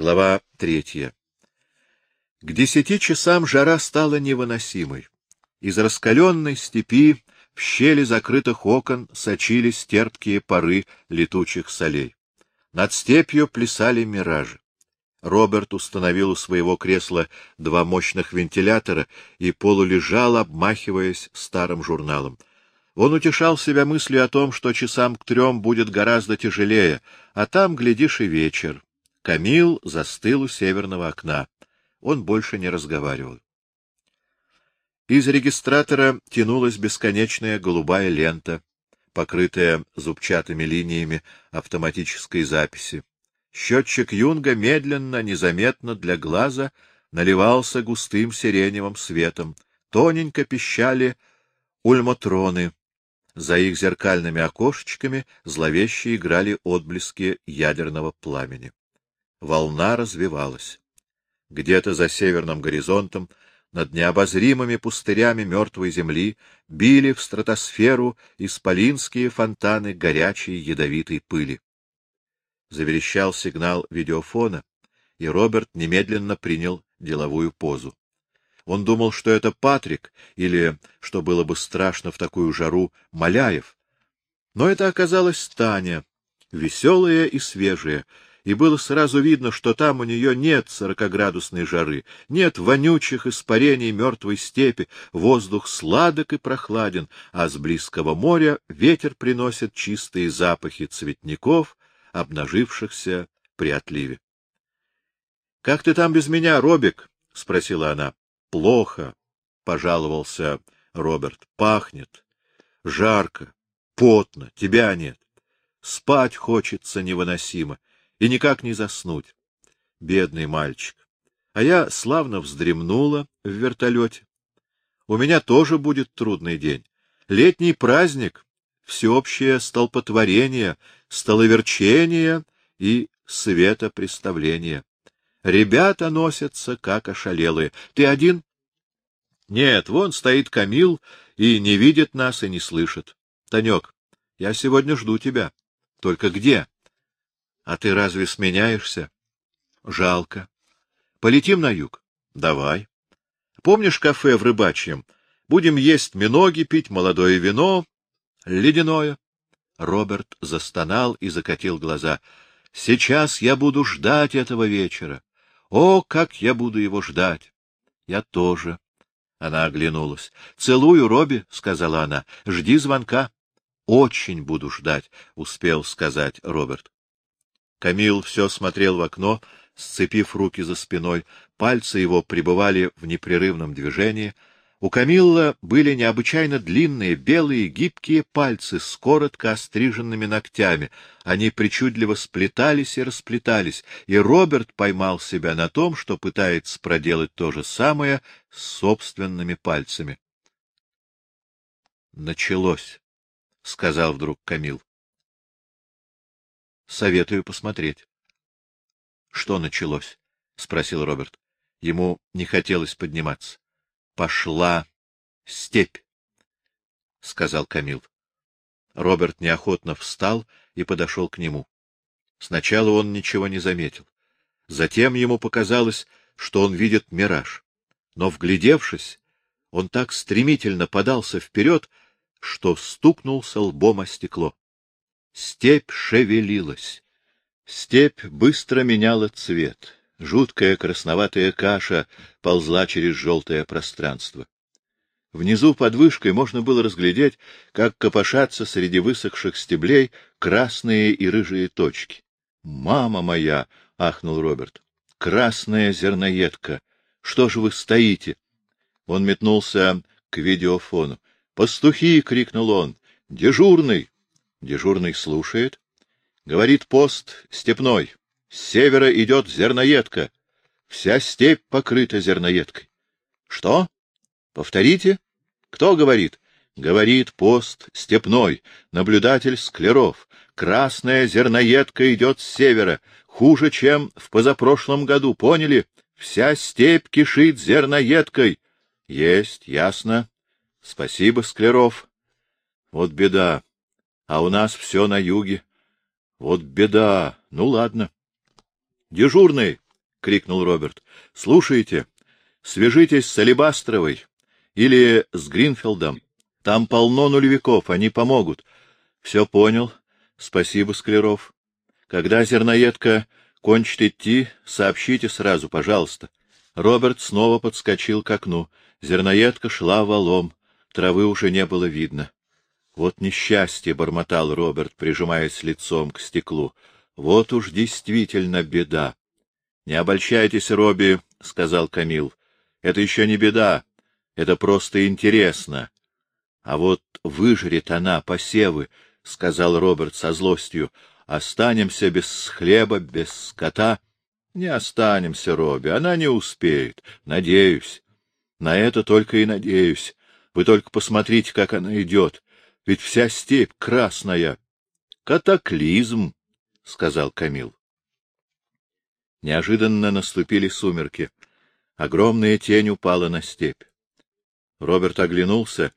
Глава третья. К десяти часам жара стала невыносимой. Из раскаленной степи в щели закрытых окон сочились терпкие пары летучих солей. Над степью плясали миражи. Роберт установил у своего кресла два мощных вентилятора и полулежал, обмахиваясь старым журналом. Он утешал себя мыслью о том, что часам к трем будет гораздо тяжелее, а там, глядишь, и вечер. Камил застыл у северного окна. Он больше не разговаривал. Из регистратора тянулась бесконечная голубая лента, покрытая зубчатыми линиями автоматической записи. Счетчик Юнга медленно, незаметно для глаза наливался густым сиреневым светом. Тоненько пищали ульмотроны. За их зеркальными окошечками зловеще играли отблески ядерного пламени. Волна развивалась. Где-то за северным горизонтом, над необозримыми пустырями мертвой земли, били в стратосферу исполинские фонтаны горячей ядовитой пыли. Заверещал сигнал видеофона, и Роберт немедленно принял деловую позу. Он думал, что это Патрик, или, что было бы страшно в такую жару, Маляев. Но это оказалась Таня, веселая и свежая, и было сразу видно, что там у нее нет сорокоградусной жары, нет вонючих испарений мертвой степи, воздух сладок и прохладен, а с близкого моря ветер приносит чистые запахи цветников, обнажившихся при отливе. — Как ты там без меня, Робик? — спросила она. — Плохо, — пожаловался Роберт. — Пахнет. Жарко. Потно. Тебя нет. Спать хочется невыносимо и никак не заснуть. Бедный мальчик. А я славно вздремнула в вертолете. У меня тоже будет трудный день. Летний праздник, всеобщее столпотворение, столоверчение и светопреставление. Ребята носятся, как ошалелые. Ты один? Нет, вон стоит Камил и не видит нас и не слышит. Танек, я сегодня жду тебя. Только где? А ты разве сменяешься? Жалко. Полетим на юг? Давай. Помнишь кафе в Рыбачьем? Будем есть миноги, пить молодое вино, ледяное. Роберт застонал и закатил глаза. Сейчас я буду ждать этого вечера. О, как я буду его ждать! Я тоже. Она оглянулась. — Целую, Робби, — сказала она. — Жди звонка. — Очень буду ждать, — успел сказать Роберт. Камил все смотрел в окно, сцепив руки за спиной, пальцы его пребывали в непрерывном движении. У Камилла были необычайно длинные, белые, гибкие пальцы с коротко остриженными ногтями. Они причудливо сплетались и расплетались, и Роберт поймал себя на том, что пытается проделать то же самое с собственными пальцами. — Началось, — сказал вдруг Камил. Советую посмотреть. — Что началось? — спросил Роберт. Ему не хотелось подниматься. — Пошла степь, — сказал Камил. Роберт неохотно встал и подошел к нему. Сначала он ничего не заметил. Затем ему показалось, что он видит мираж. Но, вглядевшись, он так стремительно подался вперед, что стукнулся лбом о стекло. Степь шевелилась. Степь быстро меняла цвет. Жуткая красноватая каша ползла через желтое пространство. Внизу под вышкой можно было разглядеть, как копошатся среди высохших стеблей красные и рыжие точки. — Мама моя! — ахнул Роберт. — Красная зерноедка! Что же вы стоите? Он метнулся к видеофону. «Пастухи!» — крикнул он. «Дежурный!» Дежурный слушает. Говорит пост степной. С севера идет зерноедка. Вся степь покрыта зерноедкой. Что? Повторите? Кто говорит? Говорит пост степной, наблюдатель Склеров. Красная зерноедка идет с севера, хуже, чем в позапрошлом году, поняли? Вся степь кишит зерноедкой. Есть, ясно. Спасибо, Склеров. Вот беда а у нас все на юге. Вот беда. Ну, ладно. Дежурный, — крикнул Роберт. — Слушайте, свяжитесь с Алибастровой или с Гринфилдом. Там полно нулевиков, они помогут. — Все понял. Спасибо, Склеров. Когда зерноедка кончит идти, сообщите сразу, пожалуйста. Роберт снова подскочил к окну. Зерноедка шла валом. Травы уже не было видно. Вот несчастье, — бормотал Роберт, прижимаясь лицом к стеклу. Вот уж действительно беда. — Не обольщайтесь, Робби, — сказал Камил. — Это еще не беда. Это просто интересно. — А вот выжрет она посевы, — сказал Роберт со злостью. — Останемся без хлеба, без скота. — Не останемся, Робби, она не успеет. Надеюсь. На это только и надеюсь. Вы только посмотрите, как она идет. Ведь вся степь красная. Катаклизм, — сказал Камил. Неожиданно наступили сумерки. Огромная тень упала на степь. Роберт оглянулся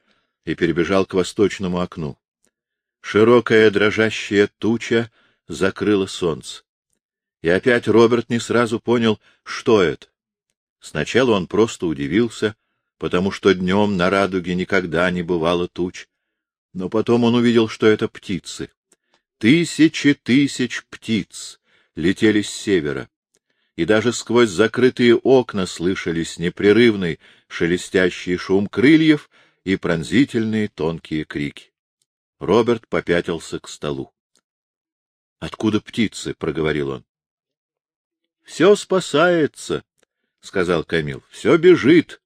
и перебежал к восточному окну. Широкая дрожащая туча закрыла солнце. И опять Роберт не сразу понял, что это. Сначала он просто удивился, потому что днем на радуге никогда не бывало туч. Но потом он увидел, что это птицы. Тысячи тысяч птиц летели с севера, и даже сквозь закрытые окна слышались непрерывный шелестящий шум крыльев и пронзительные тонкие крики. Роберт попятился к столу. — Откуда птицы? — проговорил он. — Все спасается, — сказал Камил. — Все бежит.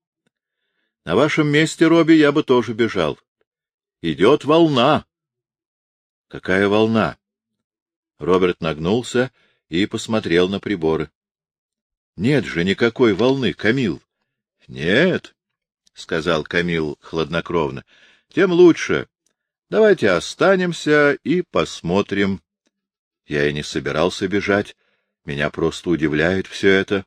На вашем месте, Робби, я бы тоже бежал. Идет волна. — Какая волна? Роберт нагнулся и посмотрел на приборы. — Нет же никакой волны, Камил. — Нет, — сказал Камил хладнокровно, — тем лучше. Давайте останемся и посмотрим. Я и не собирался бежать. Меня просто удивляет все это.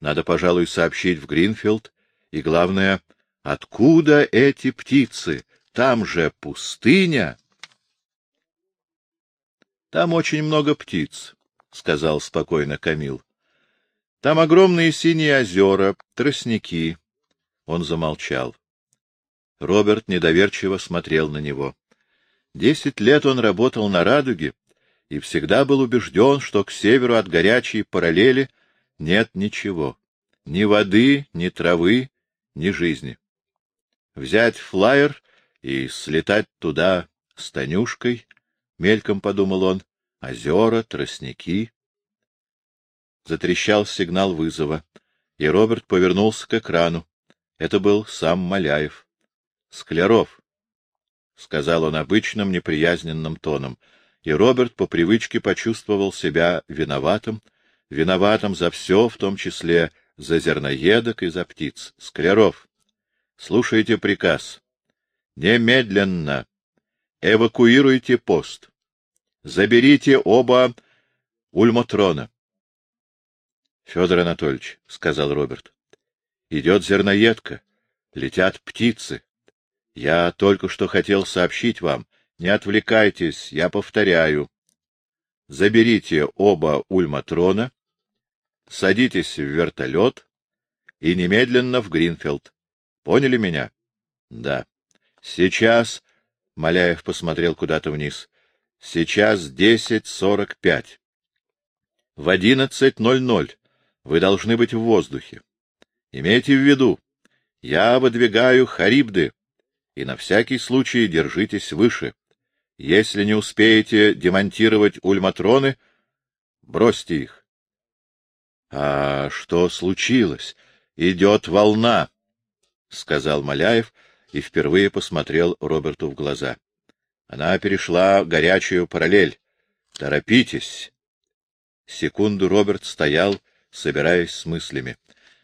Надо, пожалуй, сообщить в Гринфилд. И главное, откуда эти птицы? Там же пустыня. Там очень много птиц, — сказал спокойно Камил. Там огромные синие озера, тростники. Он замолчал. Роберт недоверчиво смотрел на него. Десять лет он работал на «Радуге» и всегда был убежден, что к северу от горячей параллели нет ничего. Ни воды, ни травы, ни жизни. Взять флайер и слетать туда с Танюшкой, — мельком подумал он, — озера, тростники. Затрещал сигнал вызова, и Роберт повернулся к экрану. Это был сам Маляев. — Скляров, — сказал он обычным неприязненным тоном, и Роберт по привычке почувствовал себя виноватым, виноватым за все, в том числе за зерноедок и за птиц. Скляров, слушайте приказ. Немедленно эвакуируйте пост. Заберите оба ульмотрона. — Федор Анатольевич, — сказал Роберт, — идет зерноедка, летят птицы. Я только что хотел сообщить вам. Не отвлекайтесь, я повторяю. Заберите оба ульматрона, садитесь в вертолет и немедленно в Гринфилд. Поняли меня? — Да. — Сейчас... — Маляев посмотрел куда-то вниз. — Сейчас десять сорок пять. В одиннадцать ноль ноль вы должны быть в воздухе. Имейте в виду, я выдвигаю Харибды, и на всякий случай держитесь выше. Если не успеете демонтировать ульматроны, бросьте их. — А что случилось? Идет волна, — сказал Маляев и впервые посмотрел Роберту в глаза. Она перешла горячую параллель. Торопитесь. Секунду Роберт стоял, собираясь с мыслями.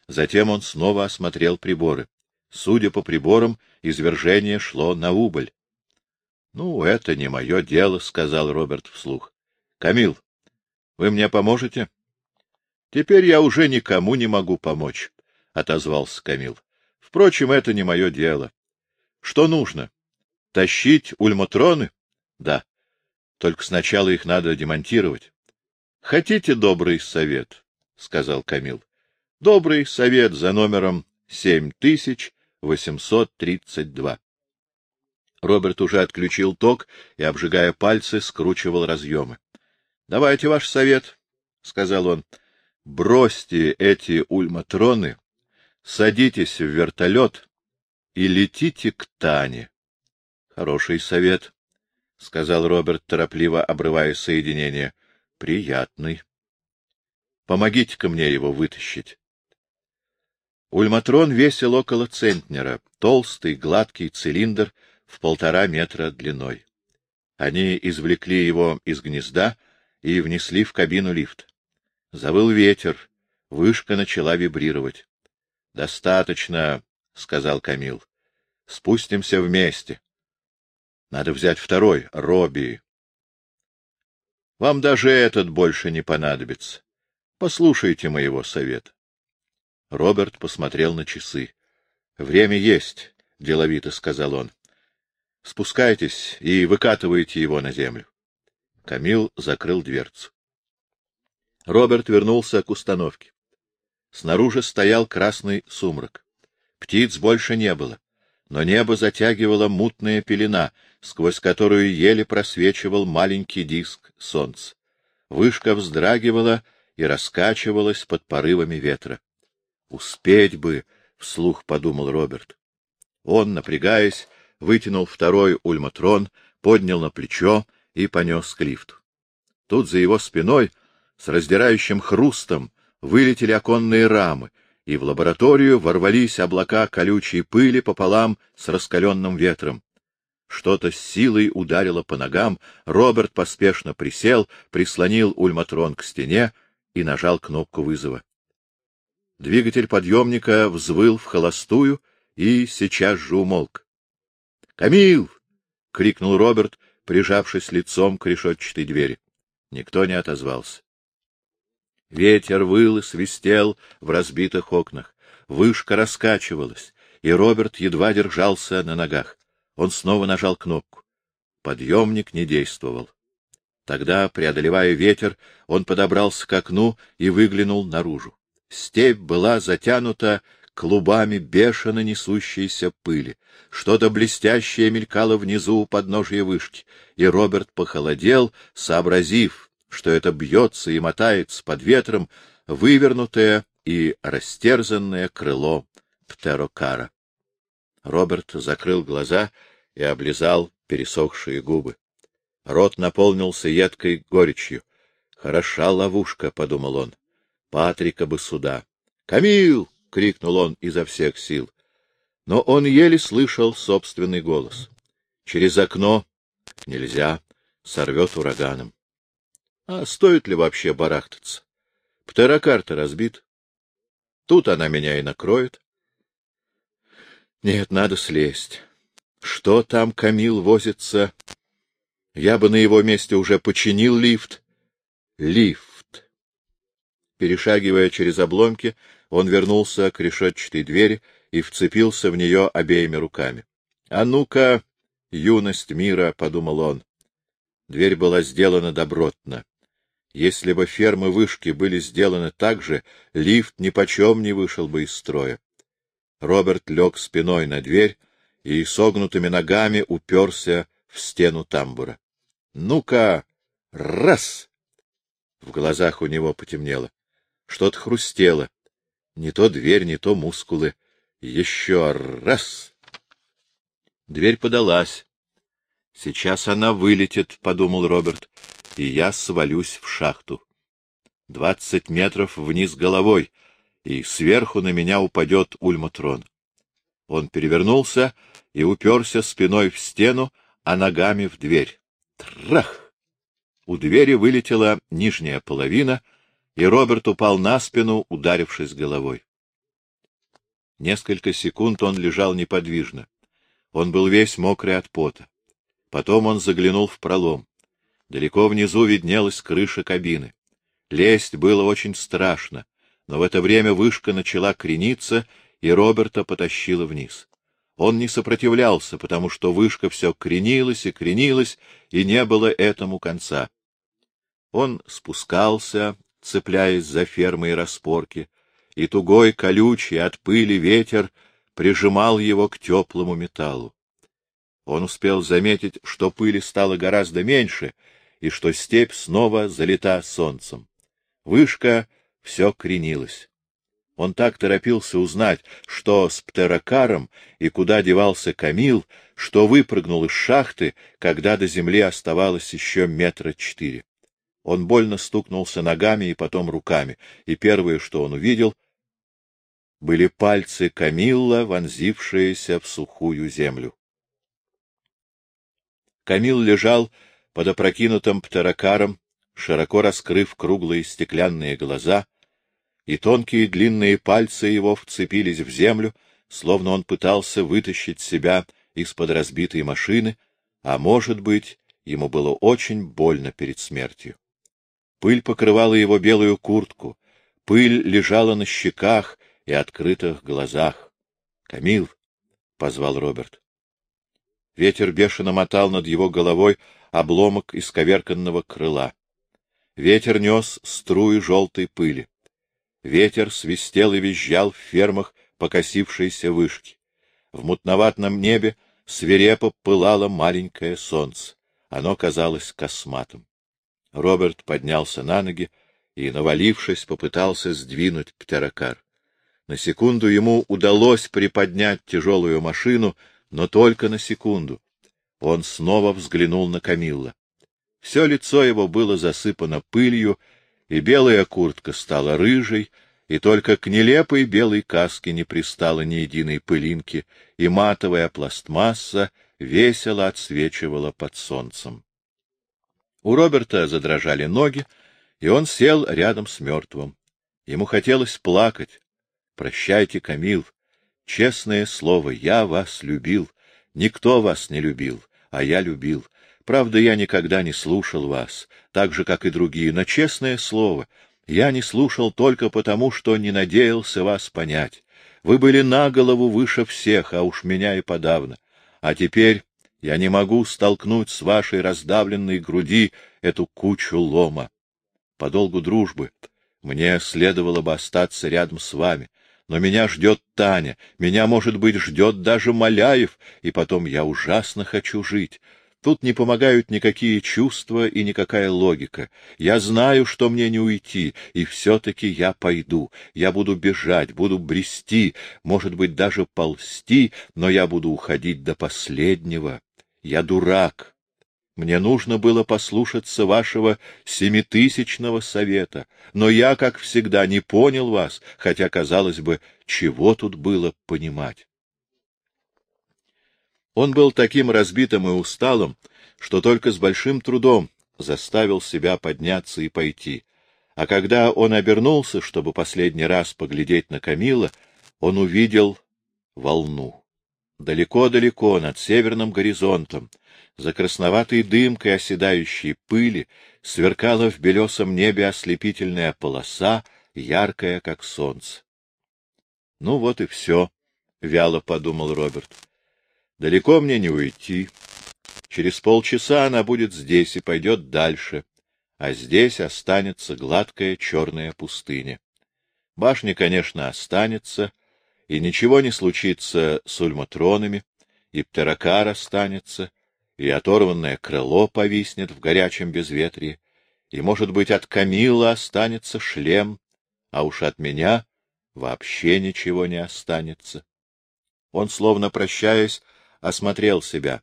Затем он снова осмотрел приборы. Судя по приборам, извержение шло на убыль. — Ну, это не мое дело, — сказал Роберт вслух. — Камил, вы мне поможете? — Теперь я уже никому не могу помочь, — отозвался Камил. — Впрочем, это не мое дело. Что нужно? Тащить ульмотроны? Да. Только сначала их надо демонтировать. Хотите добрый совет? — сказал Камил. — Добрый совет за номером семь тысяч восемьсот тридцать два. Роберт уже отключил ток и, обжигая пальцы, скручивал разъемы. — Давайте ваш совет, — сказал он. — Бросьте эти ульматроны, садитесь в вертолет и летите к Тане. — Хороший совет, — сказал Роберт, торопливо обрывая соединение. — Приятный. Помогите-ка мне его вытащить. Ульматрон весил около центнера, толстый, гладкий цилиндр в полтора метра длиной. Они извлекли его из гнезда и внесли в кабину лифт. Завыл ветер, вышка начала вибрировать. — Достаточно, — сказал Камил. — Спустимся вместе. Надо взять второй, Робби. Вам даже этот больше не понадобится. Послушайте моего совета. Роберт посмотрел на часы. — Время есть, — деловито сказал он. — Спускайтесь и выкатывайте его на землю. Камил закрыл дверцу. Роберт вернулся к установке. Снаружи стоял красный сумрак. Птиц больше не было, но небо затягивала мутная пелена, сквозь которую еле просвечивал маленький диск солнца. Вышка вздрагивала и раскачивалась под порывами ветра. Успеть бы, — вслух подумал Роберт. Он, напрягаясь, вытянул второй ульматрон, поднял на плечо и понес к лифту. Тут за его спиной с раздирающим хрустом вылетели оконные рамы, и в лабораторию ворвались облака колючей пыли пополам с раскаленным ветром. Что-то с силой ударило по ногам, Роберт поспешно присел, прислонил ульматрон к стене и нажал кнопку вызова. Двигатель подъемника взвыл в холостую и сейчас же умолк. «Камил!» — крикнул Роберт, прижавшись лицом к решетчатой двери. Никто не отозвался. Ветер выл и свистел в разбитых окнах. Вышка раскачивалась, и Роберт едва держался на ногах. Он снова нажал кнопку. Подъемник не действовал. Тогда, преодолевая ветер, он подобрался к окну и выглянул наружу. Степь была затянута клубами бешено несущейся пыли. Что-то блестящее мелькало внизу у подножия вышки, и Роберт похолодел, сообразив, что это бьется и мотается под ветром вывернутое и растерзанное крыло птерокара. Роберт закрыл глаза и облизал пересохшие губы. Рот наполнился едкой горечью. «Хороша ловушка», — подумал он. Патрика бы сюда. «Камил!» — крикнул он изо всех сил. Но он еле слышал собственный голос. Через окно нельзя, сорвет ураганом. А стоит ли вообще барахтаться? Птерокарта разбит. Тут она меня и накроет. Нет, надо слезть. Что там Камил возится? Я бы на его месте уже починил лифт. Лифт. Перешагивая через обломки, он вернулся к решетчатой двери и вцепился в нее обеими руками. — А ну-ка, юность мира, — подумал он. Дверь была сделана добротно. Если бы фермы вышки были сделаны так же, лифт нипочем не вышел бы из строя. Роберт лег спиной на дверь и согнутыми ногами уперся в стену тамбура. — Ну-ка, раз! В глазах у него потемнело. Что-то хрустело. Не то дверь, не то мускулы. Еще раз. Дверь подалась. Сейчас она вылетит, — подумал Роберт, — и я свалюсь в шахту. Двадцать метров вниз головой, и сверху на меня упадет ульматрон. Он перевернулся и уперся спиной в стену, а ногами в дверь. Трах! У двери вылетела нижняя половина — и Роберт упал на спину, ударившись головой. Несколько секунд он лежал неподвижно. Он был весь мокрый от пота. Потом он заглянул в пролом. Далеко внизу виднелась крыша кабины. Лезть было очень страшно, но в это время вышка начала крениться, и Роберта потащила вниз. Он не сопротивлялся, потому что вышка все кренилась и кренилась, и не было этому конца. Он спускался, цепляясь за фермы и распорки, и тугой, колючий от пыли ветер прижимал его к теплому металлу. Он успел заметить, что пыли стало гораздо меньше, и что степь снова залита солнцем. Вышка все кренилась. Он так торопился узнать, что с птерокаром и куда девался Камил, что выпрыгнул из шахты, когда до земли оставалось еще метра четыре. Он больно стукнулся ногами и потом руками, и первое, что он увидел, были пальцы Камилла, вонзившиеся в сухую землю. Камил лежал под опрокинутым птерокаром, широко раскрыв круглые стеклянные глаза, и тонкие длинные пальцы его вцепились в землю, словно он пытался вытащить себя из-под разбитой машины, а, может быть, ему было очень больно перед смертью. Пыль покрывала его белую куртку, пыль лежала на щеках и открытых глазах. — Камил! — позвал Роберт. Ветер бешено мотал над его головой обломок исковерканного крыла. Ветер нес струи желтой пыли. Ветер свистел и визжал в фермах покосившейся вышки. В мутноватном небе свирепо пылало маленькое солнце. Оно казалось косматым. Роберт поднялся на ноги и, навалившись, попытался сдвинуть птерокар. На секунду ему удалось приподнять тяжелую машину, но только на секунду. Он снова взглянул на Камилла. Все лицо его было засыпано пылью, и белая куртка стала рыжей, и только к нелепой белой каске не пристало ни единой пылинки, и матовая пластмасса весело отсвечивала под солнцем. У Роберта задрожали ноги, и он сел рядом с мертвым. Ему хотелось плакать. — Прощайте, Камил. Честное слово, я вас любил. Никто вас не любил, а я любил. Правда, я никогда не слушал вас, так же, как и другие, но, честное слово, я не слушал только потому, что не надеялся вас понять. Вы были на голову выше всех, а уж меня и подавно. А теперь я не могу столкнуть с вашей раздавленной груди эту кучу лома. По долгу дружбы мне следовало бы остаться рядом с вами, но меня ждет Таня, меня, может быть, ждет даже Маляев, и потом я ужасно хочу жить. Тут не помогают никакие чувства и никакая логика. Я знаю, что мне не уйти, и все-таки я пойду. Я буду бежать, буду брести, может быть, даже ползти, но я буду уходить до последнего. Я дурак. Мне нужно было послушаться вашего семитысячного совета, но я, как всегда, не понял вас, хотя, казалось бы, чего тут было понимать. Он был таким разбитым и усталым, что только с большим трудом заставил себя подняться и пойти. А когда он обернулся, чтобы последний раз поглядеть на Камила, он увидел волну. Далеко-далеко над северным горизонтом, за красноватой дымкой оседающей пыли, сверкала в белесом небе ослепительная полоса, яркая, как солнце. — Ну вот и все, — вяло подумал Роберт. Далеко мне не уйти. Через полчаса она будет здесь и пойдет дальше, а здесь останется гладкая черная пустыня. Башня, конечно, останется, и ничего не случится с ульматронами, и птерокар останется, и оторванное крыло повиснет в горячем безветрии, и, может быть, от Камила останется шлем, а уж от меня вообще ничего не останется. Он, словно прощаясь, осмотрел себя,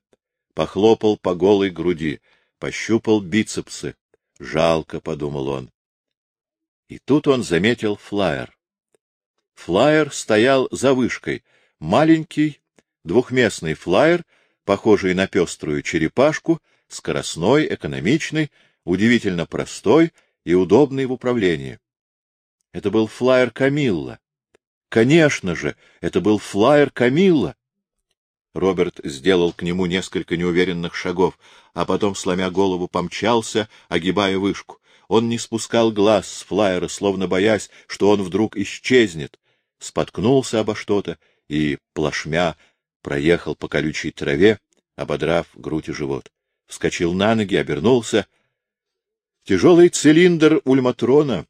похлопал по голой груди, пощупал бицепсы. Жалко, — подумал он. И тут он заметил флаер. Флаер стоял за вышкой, маленький, двухместный флаер, похожий на пеструю черепашку, скоростной, экономичный, удивительно простой и удобный в управлении. Это был флаер Камилла. Конечно же, это был флаер Камилла. Роберт сделал к нему несколько неуверенных шагов, а потом, сломя голову, помчался, огибая вышку. Он не спускал глаз с флайера, словно боясь, что он вдруг исчезнет. Споткнулся обо что-то и, плашмя, проехал по колючей траве, ободрав грудь и живот. Вскочил на ноги, обернулся. Тяжелый цилиндр ульматрона,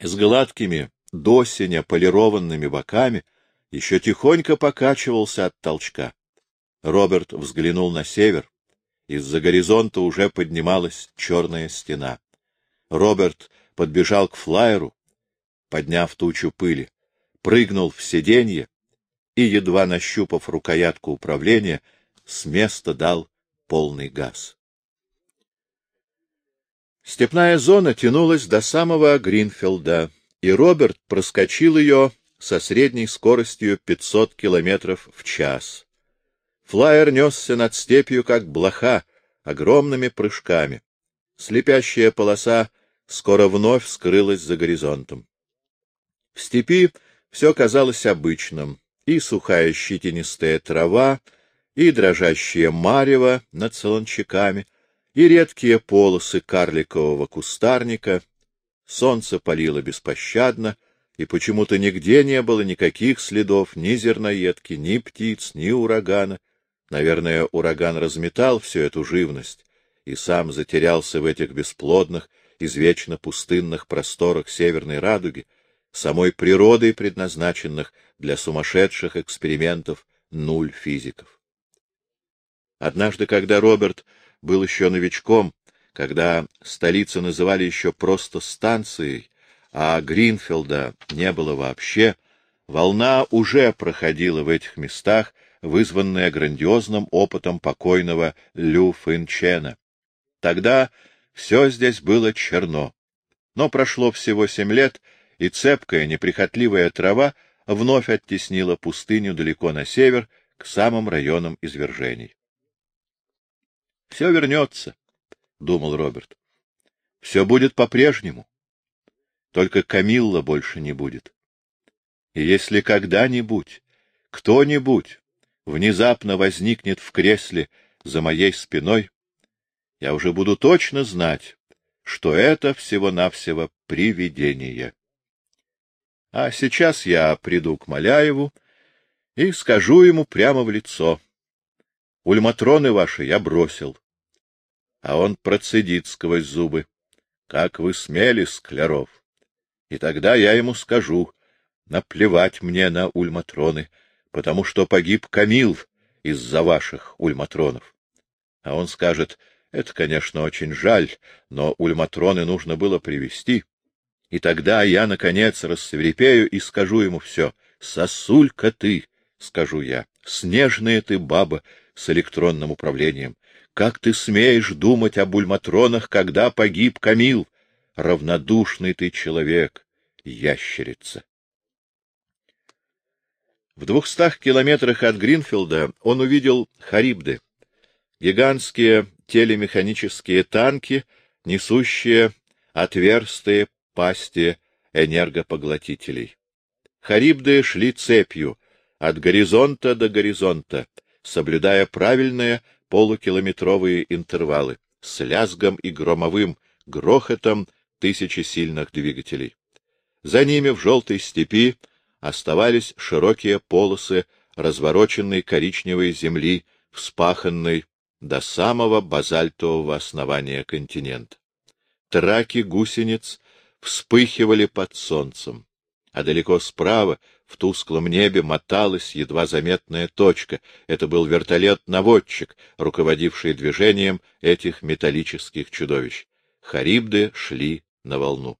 с гладкими, досеня полированными боками, еще тихонько покачивался от толчка. Роберт взглянул на север. Из-за горизонта уже поднималась черная стена. Роберт подбежал к флайеру, подняв тучу пыли, прыгнул в сиденье и, едва нащупав рукоятку управления, с места дал полный газ. Степная зона тянулась до самого Гринфилда, и Роберт проскочил ее со средней скоростью 500 километров в час. Флайер несся над степью, как блоха, огромными прыжками. Слепящая полоса скоро вновь скрылась за горизонтом. В степи все казалось обычным, и сухая щетинистая трава, и дрожащее марево над солончаками, и редкие полосы карликового кустарника. Солнце палило беспощадно, и почему-то нигде не было никаких следов ни зерноедки, ни птиц, ни урагана. Наверное, ураган разметал всю эту живность и сам затерялся в этих бесплодных, извечно пустынных просторах Северной Радуги, самой природой предназначенных для сумасшедших экспериментов нуль физиков. Однажды, когда Роберт был еще новичком, когда столицу называли еще просто станцией, а Гринфилда не было вообще, волна уже проходила в этих местах, вызванная грандиозным опытом покойного Лю Финчена. Тогда все здесь было черно. Но прошло всего семь лет, и цепкая, неприхотливая трава вновь оттеснила пустыню далеко на север, к самым районам извержений. — Все вернется, — думал Роберт. — Все будет по-прежнему. Только Камилла больше не будет. И если когда-нибудь кто-нибудь внезапно возникнет в кресле за моей спиной, я уже буду точно знать, что это всего-навсего привидение. А сейчас я приду к Маляеву и скажу ему прямо в лицо. Ульматроны ваши я бросил. А он процедит сквозь зубы. Как вы смели, Скляров! И тогда я ему скажу, наплевать мне на ульматроны, потому что погиб Камил из-за ваших ульматронов. А он скажет, это, конечно, очень жаль, но ульматроны нужно было привести. И тогда я, наконец, рассверепею и скажу ему все. «Сосулька ты!» — скажу я. «Снежная ты баба с электронным управлением! Как ты смеешь думать об ульматронах, когда погиб Камил? Равнодушный ты человек, ящерица!» В двухстах километрах от Гринфилда он увидел Харибды, гигантские телемеханические танки, несущие отверстые пасти энергопоглотителей. Харибды шли цепью от горизонта до горизонта, соблюдая правильные полукилометровые интервалы, с лязгом и громовым грохотом тысячи сильных двигателей. За ними в желтой степи оставались широкие полосы развороченной коричневой земли, вспаханной до самого базальтового основания континента. Траки гусениц вспыхивали под солнцем, а далеко справа, в тусклом небе, моталась едва заметная точка. Это был вертолет-наводчик, руководивший движением этих металлических чудовищ. Харибды шли на волну.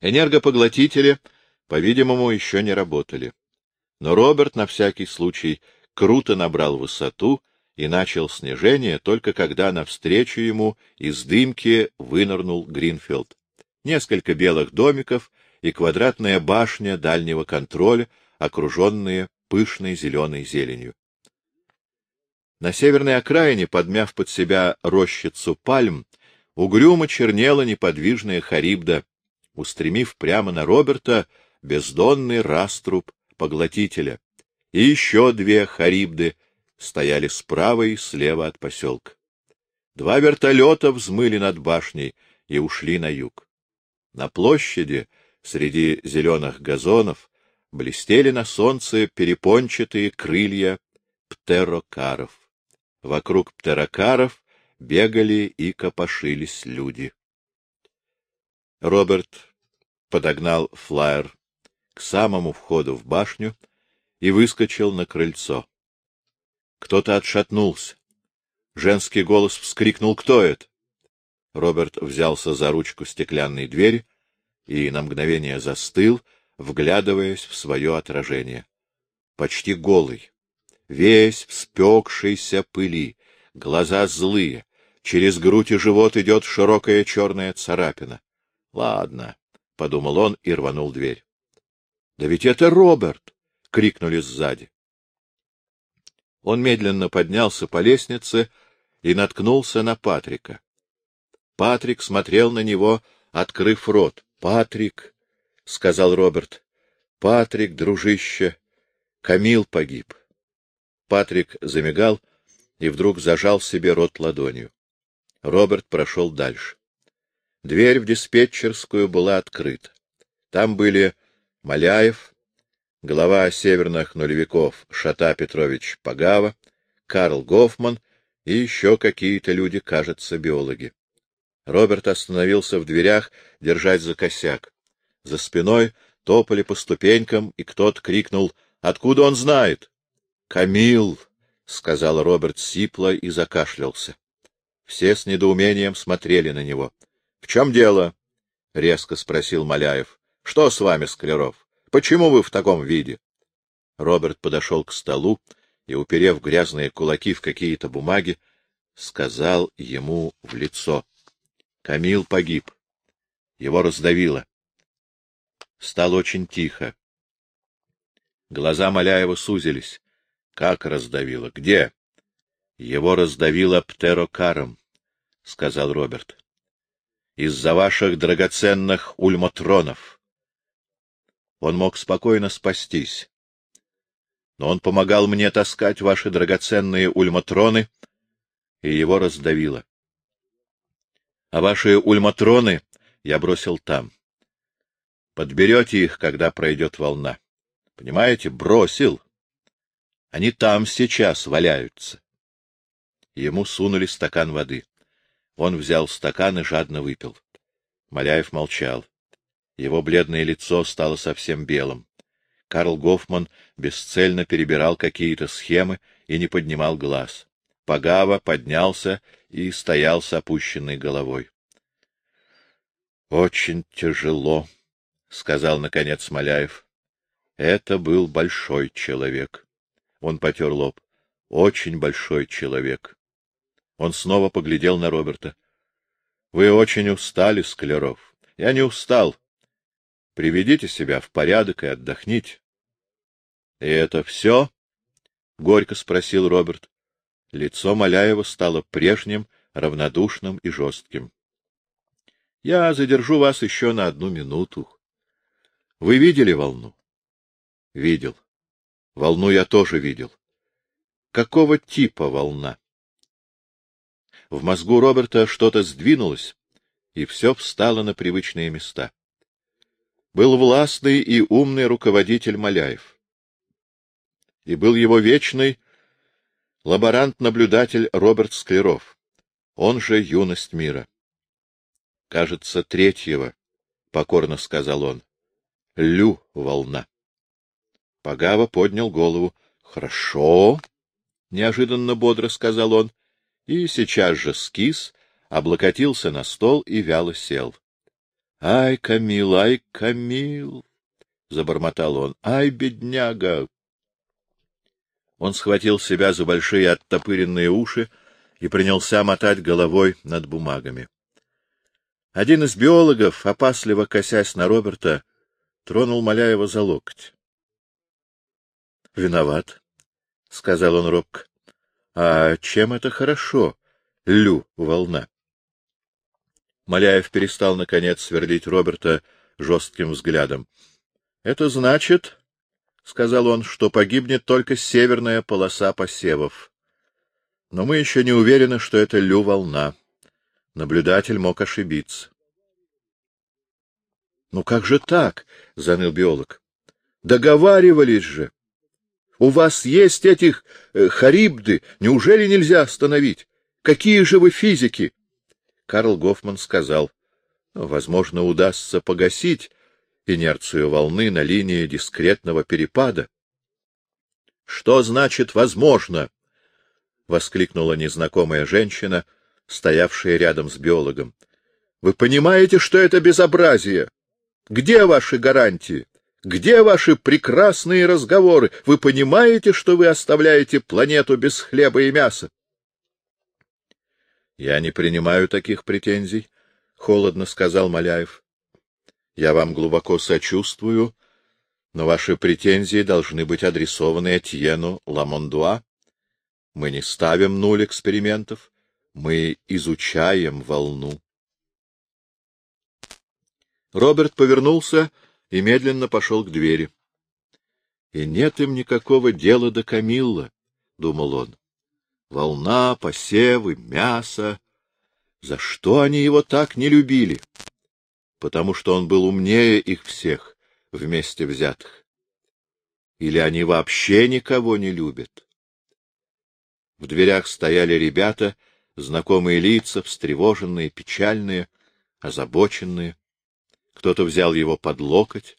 Энергопоглотители, по-видимому, еще не работали. Но Роберт на всякий случай круто набрал высоту и начал снижение только когда навстречу ему из дымки вынырнул Гринфилд. Несколько белых домиков и квадратная башня дальнего контроля, окруженные пышной зеленой зеленью. На северной окраине, подмяв под себя рощицу пальм, угрюмо чернела неподвижная Харибда, устремив прямо на Роберта бездонный раструб поглотителя, и еще две Харибды — стояли справа и слева от поселка. Два вертолета взмыли над башней и ушли на юг. На площади, среди зеленых газонов, блестели на солнце перепончатые крылья птерокаров. Вокруг птерокаров бегали и копошились люди. Роберт подогнал флайер к самому входу в башню и выскочил на крыльцо. Кто-то отшатнулся. Женский голос вскрикнул «Кто это?». Роберт взялся за ручку стеклянной двери и на мгновение застыл, вглядываясь в свое отражение. Почти голый, весь в пыли, глаза злые, через грудь и живот идет широкая черная царапина. — Ладно, — подумал он и рванул дверь. — Да ведь это Роберт! — крикнули сзади. Он медленно поднялся по лестнице и наткнулся на Патрика. Патрик смотрел на него, открыв рот. — Патрик, — сказал Роберт, — Патрик, дружище, Камил погиб. Патрик замигал и вдруг зажал себе рот ладонью. Роберт прошел дальше. Дверь в диспетчерскую была открыта. Там были Маляев, глава северных нулевиков Шата Петрович Пагава, Карл Гофман и еще какие-то люди, кажется, биологи. Роберт остановился в дверях, держать за косяк. За спиной топали по ступенькам, и кто-то крикнул «Откуда он знает?» «Камил!» — сказал Роберт сипло и закашлялся. Все с недоумением смотрели на него. — В чем дело? — резко спросил Маляев. — Что с вами, Склеров? Почему вы в таком виде? Роберт подошел к столу и, уперев грязные кулаки в какие-то бумаги, сказал ему в лицо. Камил погиб. Его раздавило. Стало очень тихо. Глаза Маляева сузились. Как раздавило? Где? Его раздавило птерокаром, — сказал Роберт. Из-за ваших драгоценных ульмотронов. Он мог спокойно спастись. Но он помогал мне таскать ваши драгоценные ульмотроны, и его раздавило. А ваши ульматроны я бросил там. Подберете их, когда пройдет волна. Понимаете, бросил. Они там сейчас валяются. Ему сунули стакан воды. Он взял стакан и жадно выпил. Маляев молчал. Его бледное лицо стало совсем белым. Карл Гофман бесцельно перебирал какие-то схемы и не поднимал глаз. Пагава поднялся и стоял с опущенной головой. — Очень тяжело, — сказал, наконец, Маляев. — Это был большой человек. Он потер лоб. — Очень большой человек. Он снова поглядел на Роберта. — Вы очень устали, Склеров. Я не устал. Приведите себя в порядок и отдохните. — И это все? — горько спросил Роберт. Лицо Маляева стало прежним, равнодушным и жестким. — Я задержу вас еще на одну минуту. Вы видели волну? — Видел. Волну я тоже видел. Какого типа волна? В мозгу Роберта что-то сдвинулось, и все встало на привычные места. Был властный и умный руководитель Маляев. И был его вечный лаборант-наблюдатель Роберт Склеров, он же юность мира. — Кажется, третьего, — покорно сказал он. — Лю волна. Пагава поднял голову. — Хорошо, — неожиданно бодро сказал он, и сейчас же скис, облокотился на стол и вяло сел. — Ай, Камил, ай, Камил! — забормотал он. — Ай, бедняга! Он схватил себя за большие оттопыренные уши и принялся мотать головой над бумагами. Один из биологов, опасливо косясь на Роберта, тронул Маляева за локоть. — Виноват, — сказал он робко. — А чем это хорошо, Лю, волна? Маляев перестал, наконец, сверлить Роберта жестким взглядом. — Это значит, — сказал он, — что погибнет только северная полоса посевов. Но мы еще не уверены, что это лю-волна. Наблюдатель мог ошибиться. — Ну как же так? — заныл биолог. — Договаривались же. У вас есть этих э, харибды. Неужели нельзя остановить? Какие же вы физики? Карл Гофман сказал. — Возможно, удастся погасить инерцию волны на линии дискретного перепада. — Что значит «возможно»? — воскликнула незнакомая женщина, стоявшая рядом с биологом. — Вы понимаете, что это безобразие? Где ваши гарантии? Где ваши прекрасные разговоры? Вы понимаете, что вы оставляете планету без хлеба и мяса? — Я не принимаю таких претензий, — холодно сказал Маляев. — Я вам глубоко сочувствую, но ваши претензии должны быть адресованы Этьену Ламондуа. Мы не ставим нуль экспериментов, мы изучаем волну. Роберт повернулся и медленно пошел к двери. — И нет им никакого дела до Камилла, — думал он. Волна, посевы, мясо. За что они его так не любили? Потому что он был умнее их всех, вместе взятых. Или они вообще никого не любят? В дверях стояли ребята, знакомые лица, встревоженные, печальные, озабоченные. Кто-то взял его под локоть.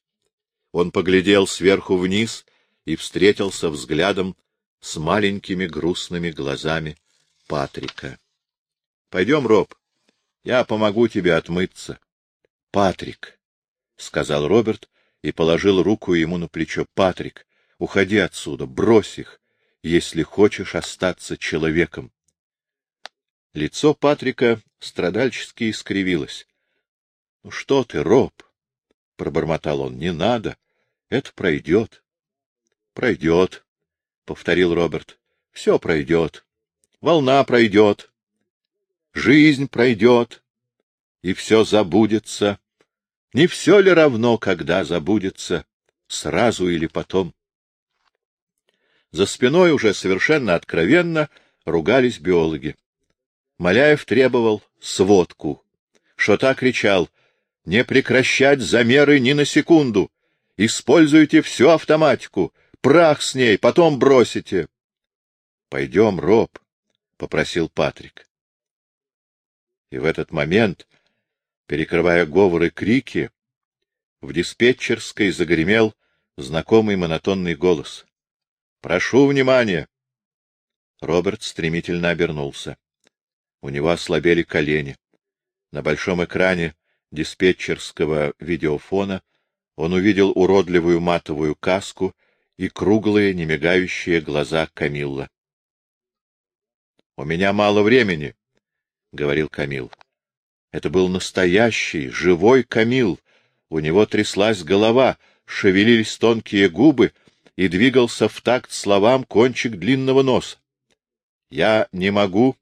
Он поглядел сверху вниз и встретился взглядом с маленькими грустными глазами Патрика. — Пойдем, Роб, я помогу тебе отмыться. — Патрик, — сказал Роберт и положил руку ему на плечо. — Патрик, уходи отсюда, брось их, если хочешь остаться человеком. Лицо Патрика страдальчески искривилось. — Ну что ты, Роб? — пробормотал он. — Не надо. Это пройдет. — Пройдет, — повторил Роберт. — Все пройдет. Волна пройдет. Жизнь пройдет. И все забудется. Не все ли равно, когда забудется, сразу или потом? За спиной уже совершенно откровенно ругались биологи. Маляев требовал сводку. Шота кричал «Не прекращать замеры ни на секунду! Используйте всю автоматику! Прах с ней, потом бросите. — Пойдем, Роб, — попросил Патрик. И в этот момент, перекрывая говоры крики, в диспетчерской загремел знакомый монотонный голос. — Прошу внимания! Роберт стремительно обернулся. У него ослабели колени. На большом экране диспетчерского видеофона он увидел уродливую матовую каску и круглые, немигающие глаза Камилла. — У меня мало времени, — говорил Камил. Это был настоящий, живой Камил. У него тряслась голова, шевелились тонкие губы, и двигался в такт словам кончик длинного носа. — Я не могу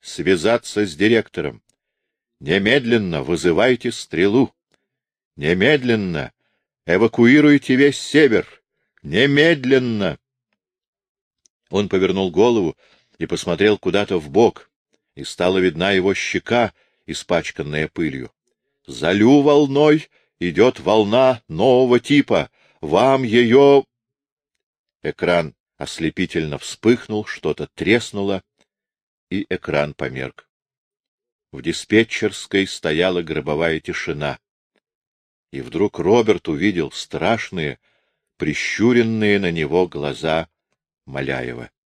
связаться с директором. Немедленно вызывайте стрелу. Немедленно эвакуируйте весь север. Немедленно! Он повернул голову и посмотрел куда-то в бок, и стала видна его щека, испачканная пылью. Залю волной идет волна нового типа. Вам ее... Экран ослепительно вспыхнул, что-то треснуло, и экран померк. В диспетчерской стояла гробовая тишина. И вдруг Роберт увидел страшные, прищуренные на него глаза Маляева.